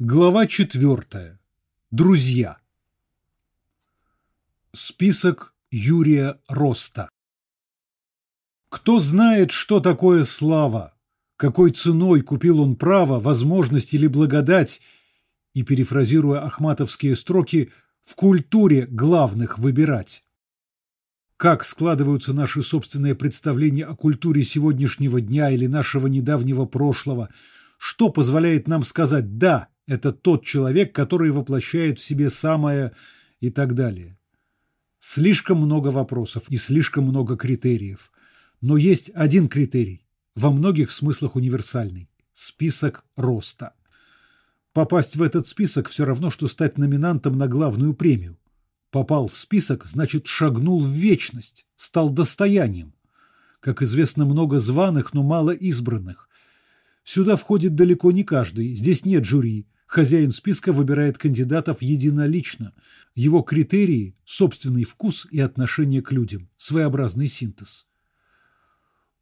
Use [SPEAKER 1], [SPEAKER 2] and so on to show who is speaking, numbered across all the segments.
[SPEAKER 1] Глава четвертая. Друзья. Список Юрия Роста. Кто знает, что такое слава, какой ценой купил он право, возможность или благодать, и, перефразируя ахматовские строки, в культуре главных выбирать. Как складываются наши собственные представления о культуре сегодняшнего дня или нашего недавнего прошлого, что позволяет нам сказать «да», это тот человек, который воплощает в себе самое и так далее. Слишком много вопросов и слишком много критериев. Но есть один критерий, во многих смыслах универсальный – список роста. Попасть в этот список все равно, что стать номинантом на главную премию. Попал в список, значит, шагнул в вечность, стал достоянием. Как известно, много званых, но мало избранных. Сюда входит далеко не каждый, здесь нет жюри, Хозяин списка выбирает кандидатов единолично. Его критерии – собственный вкус и отношение к людям, своеобразный синтез.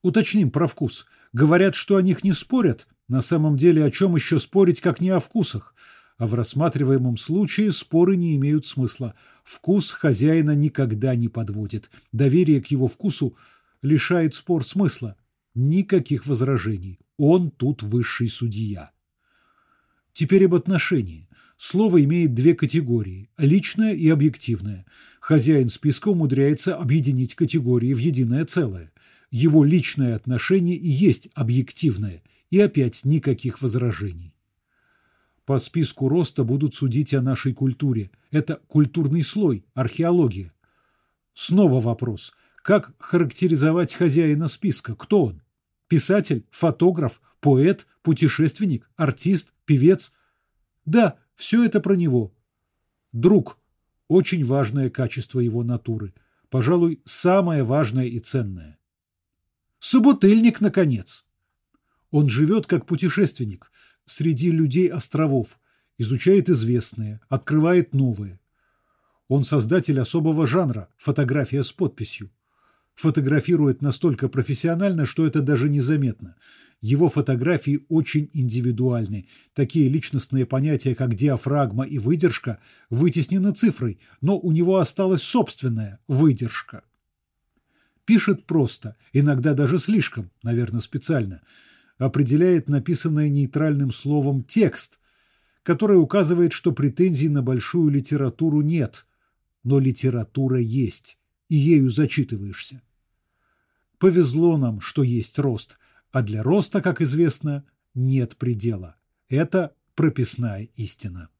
[SPEAKER 1] Уточним про вкус. Говорят, что о них не спорят. На самом деле о чем еще спорить, как не о вкусах? А в рассматриваемом случае споры не имеют смысла. Вкус хозяина никогда не подводит. Доверие к его вкусу лишает спор смысла. Никаких возражений. Он тут высший судья. Теперь об отношении. Слово имеет две категории – личное и объективное. Хозяин списка умудряется объединить категории в единое целое. Его личное отношение и есть объективное, и опять никаких возражений. По списку роста будут судить о нашей культуре. Это культурный слой, археология. Снова вопрос. Как характеризовать хозяина списка? Кто он? Писатель, фотограф, поэт, путешественник, артист, певец. Да, все это про него. Друг – очень важное качество его натуры. Пожалуй, самое важное и ценное. Собутыльник, наконец. Он живет как путешественник среди людей островов, изучает известное, открывает новое. Он создатель особого жанра – фотография с подписью фотографирует настолько профессионально, что это даже незаметно. Его фотографии очень индивидуальны. Такие личностные понятия, как диафрагма и выдержка, вытеснены цифрой, но у него осталась собственная выдержка. Пишет просто, иногда даже слишком, наверное, специально. Определяет написанное нейтральным словом текст, который указывает, что претензий на большую литературу нет, но литература есть, и ею зачитываешься. Повезло нам, что есть рост, а для роста, как известно, нет предела. Это прописная истина.